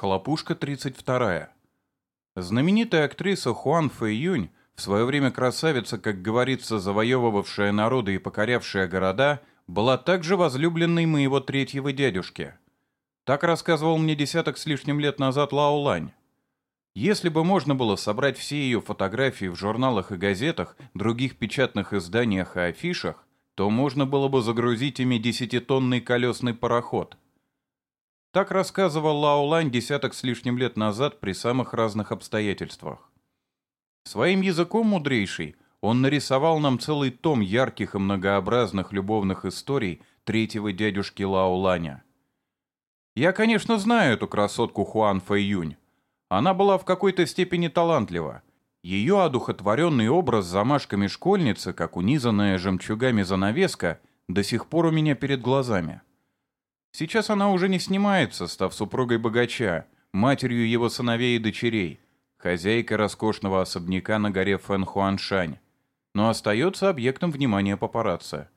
Хлопушка 32. Знаменитая актриса Хуан Фэй Юнь, в свое время красавица, как говорится, завоевывавшая народы и покорявшая города, была также возлюбленной моего третьего дядюшки. Так рассказывал мне десяток с лишним лет назад Лао Лань. Если бы можно было собрать все ее фотографии в журналах и газетах, других печатных изданиях и афишах, то можно было бы загрузить ими десятитонный колесный пароход. Так рассказывал Лао Лань десяток с лишним лет назад при самых разных обстоятельствах. Своим языком мудрейший он нарисовал нам целый том ярких и многообразных любовных историй третьего дядюшки Лао Ланя. Я, конечно, знаю эту красотку Хуан Фэй Юнь. Она была в какой-то степени талантлива. Ее одухотворенный образ с замашками школьницы, как унизанная жемчугами занавеска, до сих пор у меня перед глазами. Сейчас она уже не снимается, став супругой богача, матерью его сыновей и дочерей, хозяйкой роскошного особняка на горе Фэн-Хуаншань, но остается объектом внимания папарацци.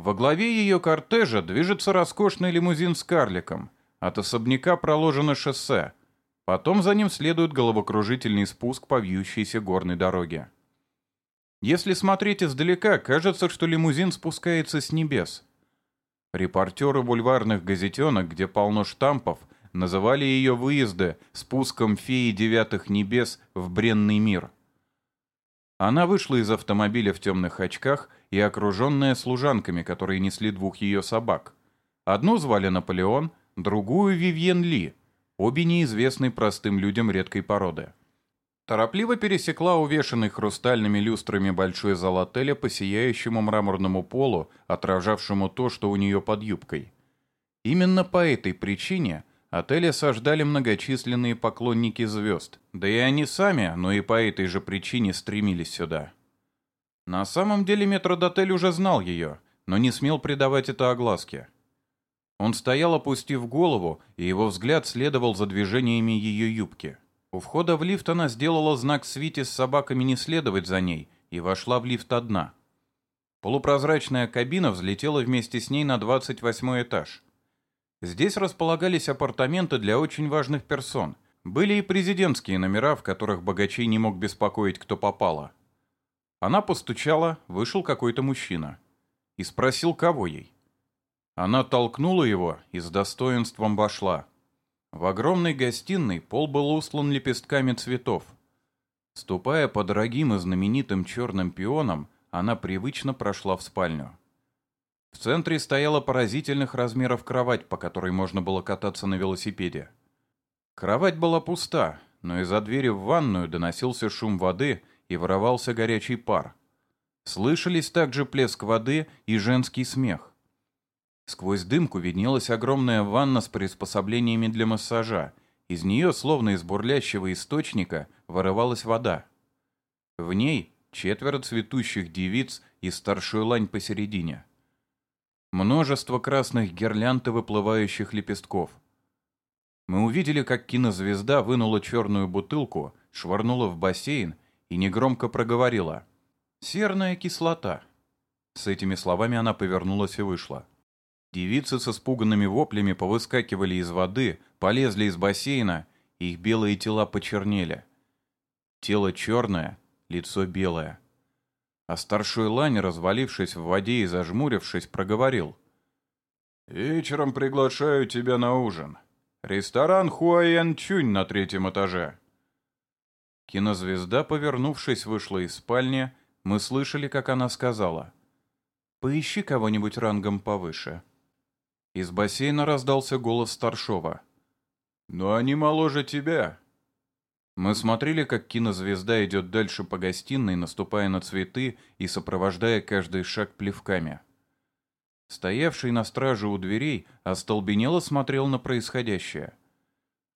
Во главе ее кортежа движется роскошный лимузин с карликом. От особняка проложено шоссе. Потом за ним следует головокружительный спуск по вьющейся горной дороге. Если смотреть издалека, кажется, что лимузин спускается с небес – Репортеры бульварных газетенок, где полно штампов, называли ее выезды спуском феи девятых небес в бренный мир. Она вышла из автомобиля в темных очках и окруженная служанками, которые несли двух ее собак. Одну звали Наполеон, другую — Вивьен Ли, обе неизвестны простым людям редкой породы. Торопливо пересекла увешанный хрустальными люстрами большой зал отеля по сияющему мраморному полу, отражавшему то, что у нее под юбкой. Именно по этой причине отель осаждали многочисленные поклонники звезд, да и они сами, но и по этой же причине стремились сюда. На самом деле метродотель уже знал ее, но не смел придавать это огласке. Он стоял, опустив голову, и его взгляд следовал за движениями ее юбки. У входа в лифт она сделала знак Свите с собаками не следовать за ней и вошла в лифт одна. Полупрозрачная кабина взлетела вместе с ней на 28 этаж. Здесь располагались апартаменты для очень важных персон. Были и президентские номера, в которых богачей не мог беспокоить, кто попало. Она постучала, вышел какой-то мужчина. И спросил, кого ей. Она толкнула его и с достоинством вошла. В огромной гостиной пол был услан лепестками цветов. Ступая по дорогим и знаменитым черным пионам, она привычно прошла в спальню. В центре стояла поразительных размеров кровать, по которой можно было кататься на велосипеде. Кровать была пуста, но из-за двери в ванную доносился шум воды и воровался горячий пар. Слышались также плеск воды и женский смех. Сквозь дымку виднелась огромная ванна с приспособлениями для массажа. Из нее, словно из бурлящего источника, вырывалась вода. В ней четверо цветущих девиц и старшую лань посередине. Множество красных гирлянд и выплывающих лепестков. Мы увидели, как кинозвезда вынула черную бутылку, швырнула в бассейн и негромко проговорила «Серная кислота». С этими словами она повернулась и вышла. Девицы с испуганными воплями повыскакивали из воды, полезли из бассейна, их белые тела почернели. Тело черное, лицо белое. А старший лань, развалившись в воде и зажмурившись, проговорил. «Вечером приглашаю тебя на ужин. Ресторан Хуаен Чунь на третьем этаже». Кинозвезда, повернувшись, вышла из спальни. Мы слышали, как она сказала. «Поищи кого-нибудь рангом повыше». Из бассейна раздался голос старшова. «Но они моложе тебя». Мы смотрели, как кинозвезда идет дальше по гостиной, наступая на цветы и сопровождая каждый шаг плевками. Стоявший на страже у дверей остолбенело смотрел на происходящее.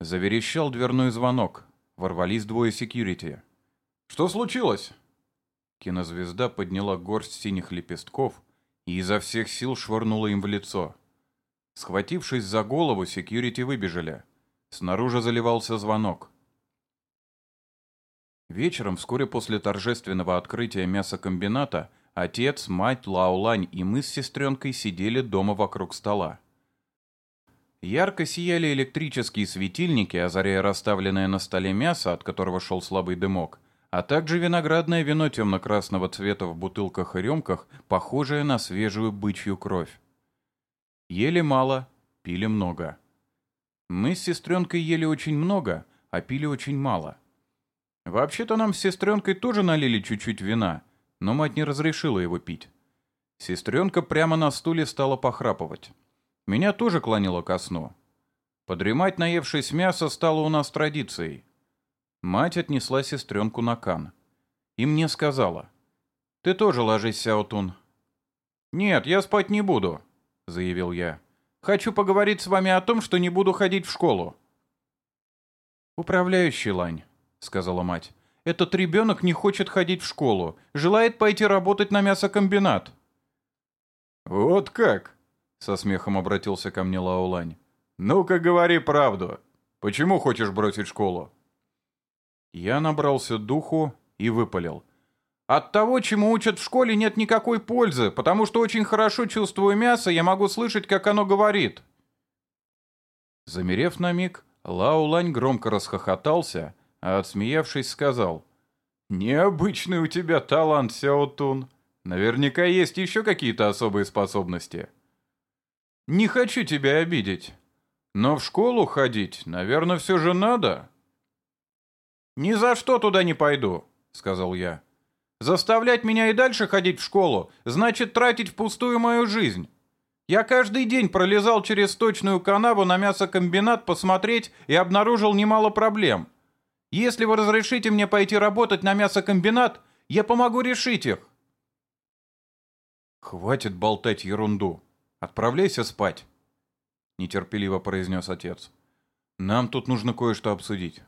Заверещал дверной звонок. Ворвались двое секьюрити. «Что случилось?» Кинозвезда подняла горсть синих лепестков и изо всех сил швырнула им в лицо. Схватившись за голову, секьюрити выбежали. Снаружи заливался звонок. Вечером, вскоре после торжественного открытия мясокомбината, отец, мать, Лаолань и мы с сестренкой сидели дома вокруг стола. ярко сияли электрические светильники, озаряя расставленное на столе мясо, от которого шел слабый дымок, а также виноградное вино темно-красного цвета в бутылках и рюмках, похожее на свежую бычью кровь. Ели мало, пили много. Мы с сестренкой ели очень много, а пили очень мало. Вообще-то нам с сестренкой тоже налили чуть-чуть вина, но мать не разрешила его пить. Сестренка прямо на стуле стала похрапывать. Меня тоже клонило ко сну. Подремать, наевшись мяса, стало у нас традицией. Мать отнесла сестренку на кан. И мне сказала, «Ты тоже ложись, Сяотун». «Нет, я спать не буду», — заявил я. «Хочу поговорить с вами о том, что не буду ходить в школу». «Управляющий Лань», — сказала мать, — «этот ребенок не хочет ходить в школу, желает пойти работать на мясокомбинат». «Вот как?» — со смехом обратился ко мне Лаолань. «Ну-ка говори правду. Почему хочешь бросить школу?» Я набрался духу и выпалил. От того, чему учат в школе, нет никакой пользы, потому что очень хорошо чувствую мясо, я могу слышать, как оно говорит. Замерев на миг, Лаулань громко расхохотался, а отсмеявшись сказал. «Необычный у тебя талант, Сяотун. Наверняка есть еще какие-то особые способности». «Не хочу тебя обидеть, но в школу ходить, наверное, все же надо». «Ни за что туда не пойду», — сказал я. «Заставлять меня и дальше ходить в школу значит тратить впустую мою жизнь. Я каждый день пролезал через сточную канаву на мясокомбинат посмотреть и обнаружил немало проблем. Если вы разрешите мне пойти работать на мясокомбинат, я помогу решить их». «Хватит болтать ерунду. Отправляйся спать», — нетерпеливо произнес отец. «Нам тут нужно кое-что обсудить».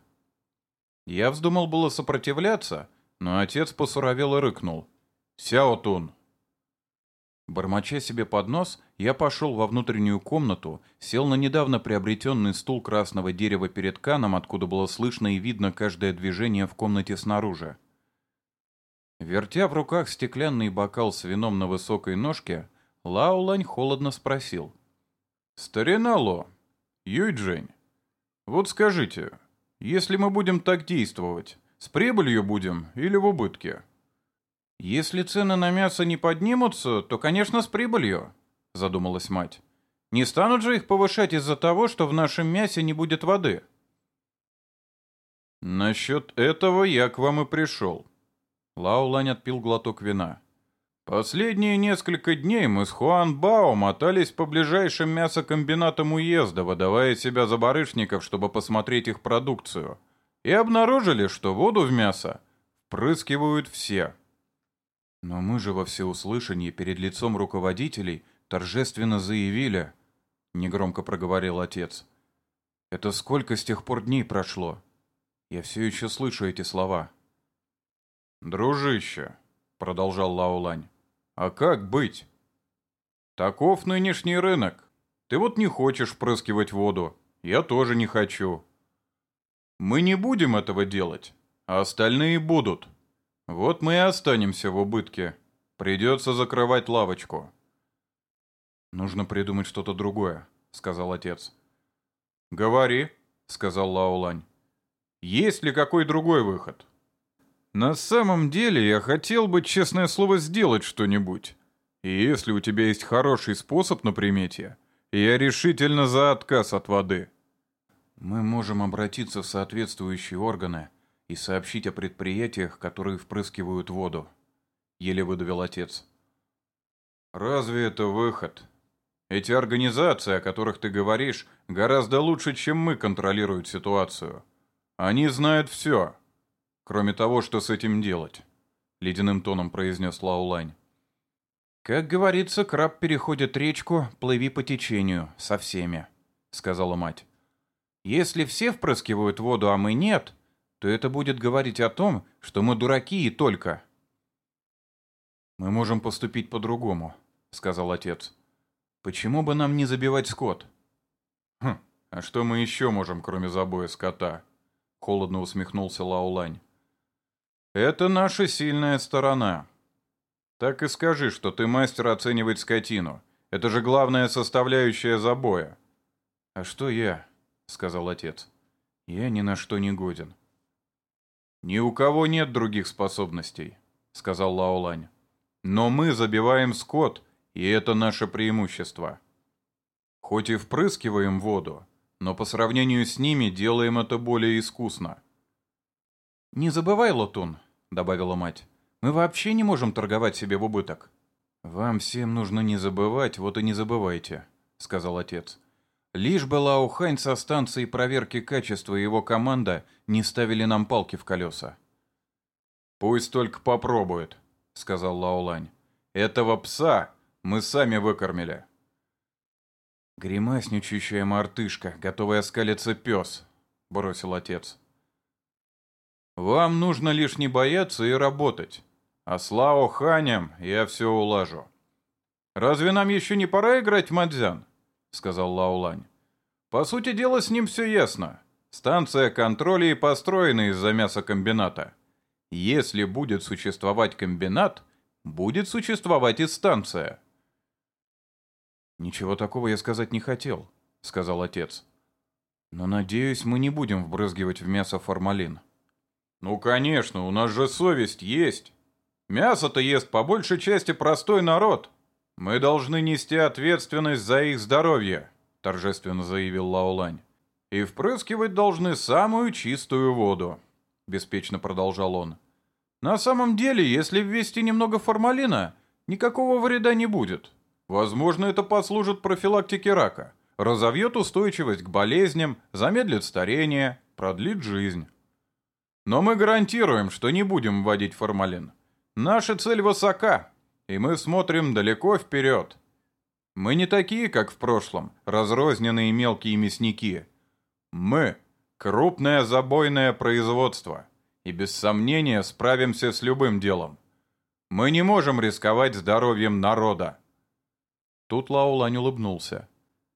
Я вздумал было сопротивляться, но отец посуровел и рыкнул. «Сяотун!» Бормоча себе под нос, я пошел во внутреннюю комнату, сел на недавно приобретенный стул красного дерева перед каном, откуда было слышно и видно каждое движение в комнате снаружи. Вертя в руках стеклянный бокал с вином на высокой ножке, Лаулань холодно спросил. «Старина Ло, Юйджень, вот скажите, если мы будем так действовать, с прибылью будем или в убытке? Если цены на мясо не поднимутся, то, конечно, с прибылью, задумалась мать. Не станут же их повышать из-за того, что в нашем мясе не будет воды. Насчет этого я к вам и пришел. Лаулань отпил глоток вина. Последние несколько дней мы с Хуан Бао мотались по ближайшим мясокомбинатам уезда, выдавая себя за барышников, чтобы посмотреть их продукцию. И обнаружили, что воду в мясо впрыскивают все. Но мы же во всеуслышании перед лицом руководителей торжественно заявили, негромко проговорил отец. Это сколько с тех пор дней прошло? Я все еще слышу эти слова. «Дружище», — продолжал Лаолань, а как быть? Таков нынешний рынок. Ты вот не хочешь впрыскивать воду. Я тоже не хочу. Мы не будем этого делать, а остальные будут. Вот мы и останемся в убытке. Придется закрывать лавочку. Нужно придумать что-то другое, сказал отец. Говори, сказал Лаолань. Есть ли какой другой выход? На самом деле я хотел бы, честное слово, сделать что-нибудь. И если у тебя есть хороший способ на примете, я решительно за отказ от воды. Мы можем обратиться в соответствующие органы и сообщить о предприятиях, которые впрыскивают воду. Еле выдавил отец. Разве это выход? Эти организации, о которых ты говоришь, гораздо лучше, чем мы контролируют ситуацию. Они знают все. Кроме того, что с этим делать, ледяным тоном произнес Лаулань. Как говорится, краб переходит речку, плыви по течению, со всеми, сказала мать. Если все впрыскивают воду, а мы нет, то это будет говорить о том, что мы дураки и только. Мы можем поступить по-другому, сказал отец. Почему бы нам не забивать скот? Хм, а что мы еще можем, кроме забоя скота? Холодно усмехнулся Лаулань. Это наша сильная сторона. Так и скажи, что ты мастер оценивать скотину. Это же главная составляющая забоя. «А что я?» — сказал отец. «Я ни на что не годен». «Ни у кого нет других способностей», — сказал Лаолань. «Но мы забиваем скот, и это наше преимущество. Хоть и впрыскиваем воду, но по сравнению с ними делаем это более искусно». «Не забывай, Лотун», — добавила мать, — «мы вообще не можем торговать себе в убыток». «Вам всем нужно не забывать, вот и не забывайте», — сказал отец. «Лишь бы Лаухань со станции проверки качества и его команда не ставили нам палки в колеса». «Пусть только попробует», — сказал Лаулань. «Этого пса мы сами выкормили». «Гримасничающая мартышка, готовая скалиться пес», — бросил отец. «Вам нужно лишь не бояться и работать. А с Лао Ханем я все улажу. «Разве нам еще не пора играть в Мадзян?» — сказал Лаулань. «По сути дела, с ним все ясно. Станция контроля и построена из-за мясокомбината. Если будет существовать комбинат, будет существовать и станция». «Ничего такого я сказать не хотел», — сказал отец. «Но, надеюсь, мы не будем вбрызгивать в мясо формалин». «Ну, конечно, у нас же совесть есть». Мясо-то ест по большей части простой народ. Мы должны нести ответственность за их здоровье, торжественно заявил Лаолань. И впрыскивать должны самую чистую воду, беспечно продолжал он. На самом деле, если ввести немного формалина, никакого вреда не будет. Возможно, это послужит профилактике рака, разовьет устойчивость к болезням, замедлит старение, продлит жизнь. Но мы гарантируем, что не будем вводить формалин. Наша цель высока, и мы смотрим далеко вперед. Мы не такие, как в прошлом, разрозненные мелкие мясники. Мы — крупное забойное производство, и без сомнения справимся с любым делом. Мы не можем рисковать здоровьем народа. Тут Лаулань улыбнулся.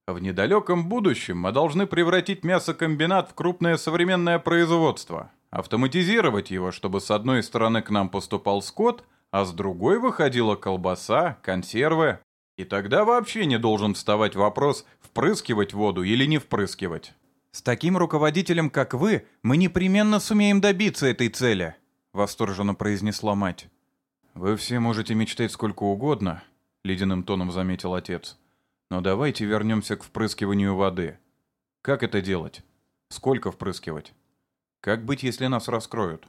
В недалеком будущем мы должны превратить мясокомбинат в крупное современное производство, автоматизировать его, чтобы с одной стороны к нам поступал скот, а с другой выходила колбаса, консервы. И тогда вообще не должен вставать вопрос, впрыскивать воду или не впрыскивать. «С таким руководителем, как вы, мы непременно сумеем добиться этой цели», — восторженно произнесла мать. «Вы все можете мечтать сколько угодно», — ледяным тоном заметил отец. «Но давайте вернемся к впрыскиванию воды. Как это делать? Сколько впрыскивать?» Как быть, если нас раскроют?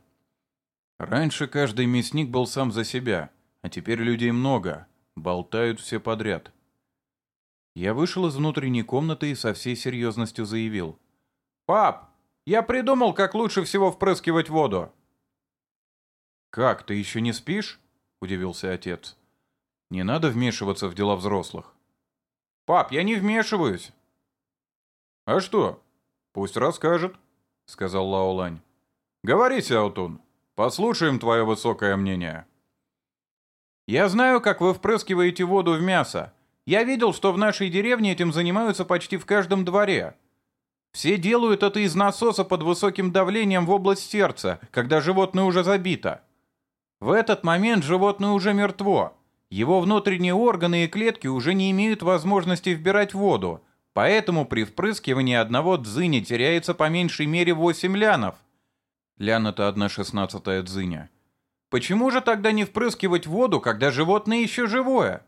Раньше каждый мясник был сам за себя, а теперь людей много, болтают все подряд. Я вышел из внутренней комнаты и со всей серьезностью заявил. «Пап, я придумал, как лучше всего впрыскивать воду!» «Как, ты еще не спишь?» — удивился отец. «Не надо вмешиваться в дела взрослых». «Пап, я не вмешиваюсь!» «А что? Пусть расскажет», — сказал Лаолань. «Говори, Сяотун, послушаем твое высокое мнение». «Я знаю, как вы впрыскиваете воду в мясо. Я видел, что в нашей деревне этим занимаются почти в каждом дворе. Все делают это из насоса под высоким давлением в область сердца, когда животное уже забито. В этот момент животное уже мертво. Его внутренние органы и клетки уже не имеют возможности вбирать воду, Поэтому при впрыскивании одного дзыня теряется по меньшей мере 8 лянов. Лян — это одна шестнадцатая дзыня. Почему же тогда не впрыскивать воду, когда животное еще живое?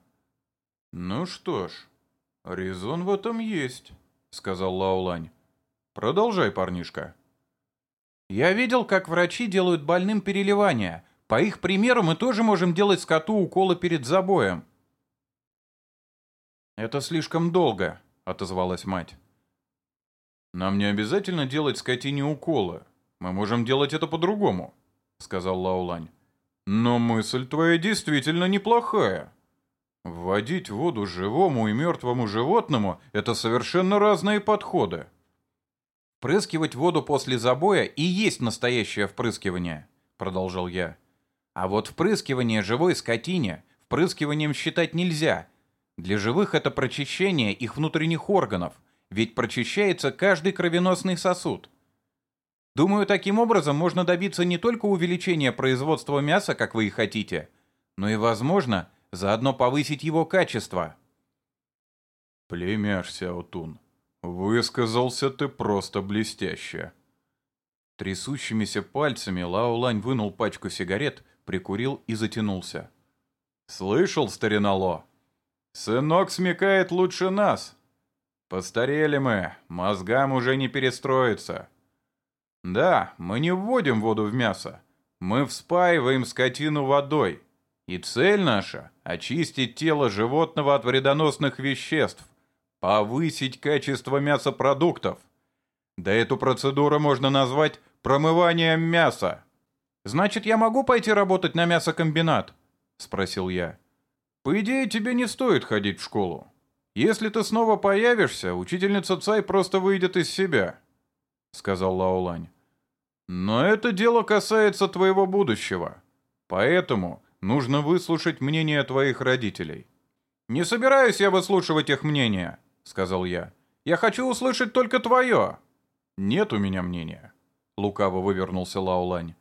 Ну что ж, резон в этом есть, сказал Лаулань. Продолжай, парнишка. Я видел, как врачи делают больным переливания. По их примеру мы тоже можем делать скоту уколы перед забоем. Это слишком долго, отозвалась мать. «Нам не обязательно делать скотине уколы. Мы можем делать это по-другому», — сказал Лаулань. «Но мысль твоя действительно неплохая. Вводить воду живому и мертвому животному — это совершенно разные подходы». «Впрыскивать воду после забоя и есть настоящее впрыскивание», — продолжал я. «А вот впрыскивание живой скотине впрыскиванием считать нельзя, для живых это прочищение их внутренних органов, ведь прочищается каждый кровеносный сосуд. Думаю, таким образом можно добиться не только увеличения производства мяса, как вы и хотите, но и, возможно, заодно повысить его качество. Племяш Сяотун, Высказался ты просто блестяще. Трясущимися пальцами Лаолань вынул пачку сигарет, прикурил и затянулся. «Слышал, старина Ло? Сынок смекает лучше нас. Постарели мы, мозгам уже не перестроиться. Да, мы не вводим воду в мясо. Мы вспаиваем скотину водой. И цель наша – очистить тело животного от вредоносных веществ, повысить качество мясопродуктов. Да эту процедуру можно назвать промыванием мяса. «Значит, я могу пойти работать на мясокомбинат?» – спросил я. «По идее, тебе не стоит ходить в школу. Если ты снова появишься, учительница Цай просто выйдет из себя», — сказал Лаолань. «Но это дело касается твоего будущего. Поэтому нужно выслушать мнение твоих родителей». «Не собираюсь я выслушивать их мнение», — сказал я. «Я хочу услышать только твое». «Нет у меня мнения», — лукаво вывернулся Лаолань.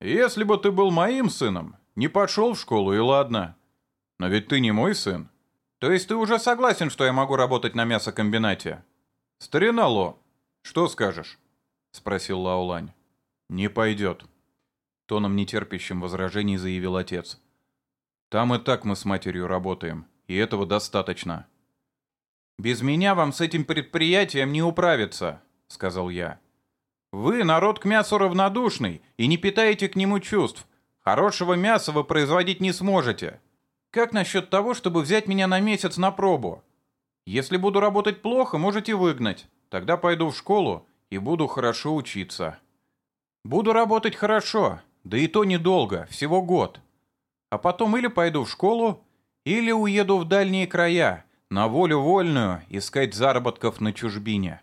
«Если бы ты был моим сыном, не пошел в школу и ладно. Но ведь ты не мой сын. То есть ты уже согласен, что я могу работать на мясокомбинате? Старина Ло, что скажешь? Спросил Лаолань. Не пойдет. Тоном нетерпящим возражений заявил отец. Там и так мы с матерью работаем, и этого достаточно. «Без меня вам с этим предприятием не управиться», — сказал я. «Вы народ к мясу равнодушный и не питаете к нему чувств. Хорошего мяса вы производить не сможете. Как насчет того, чтобы взять меня на месяц на пробу? Если буду работать плохо, можете выгнать. Тогда пойду в школу и буду хорошо учиться. Буду работать хорошо, да и то недолго, всего год. А потом или пойду в школу, или уеду в дальние края, на волю вольную, искать заработков на чужбине.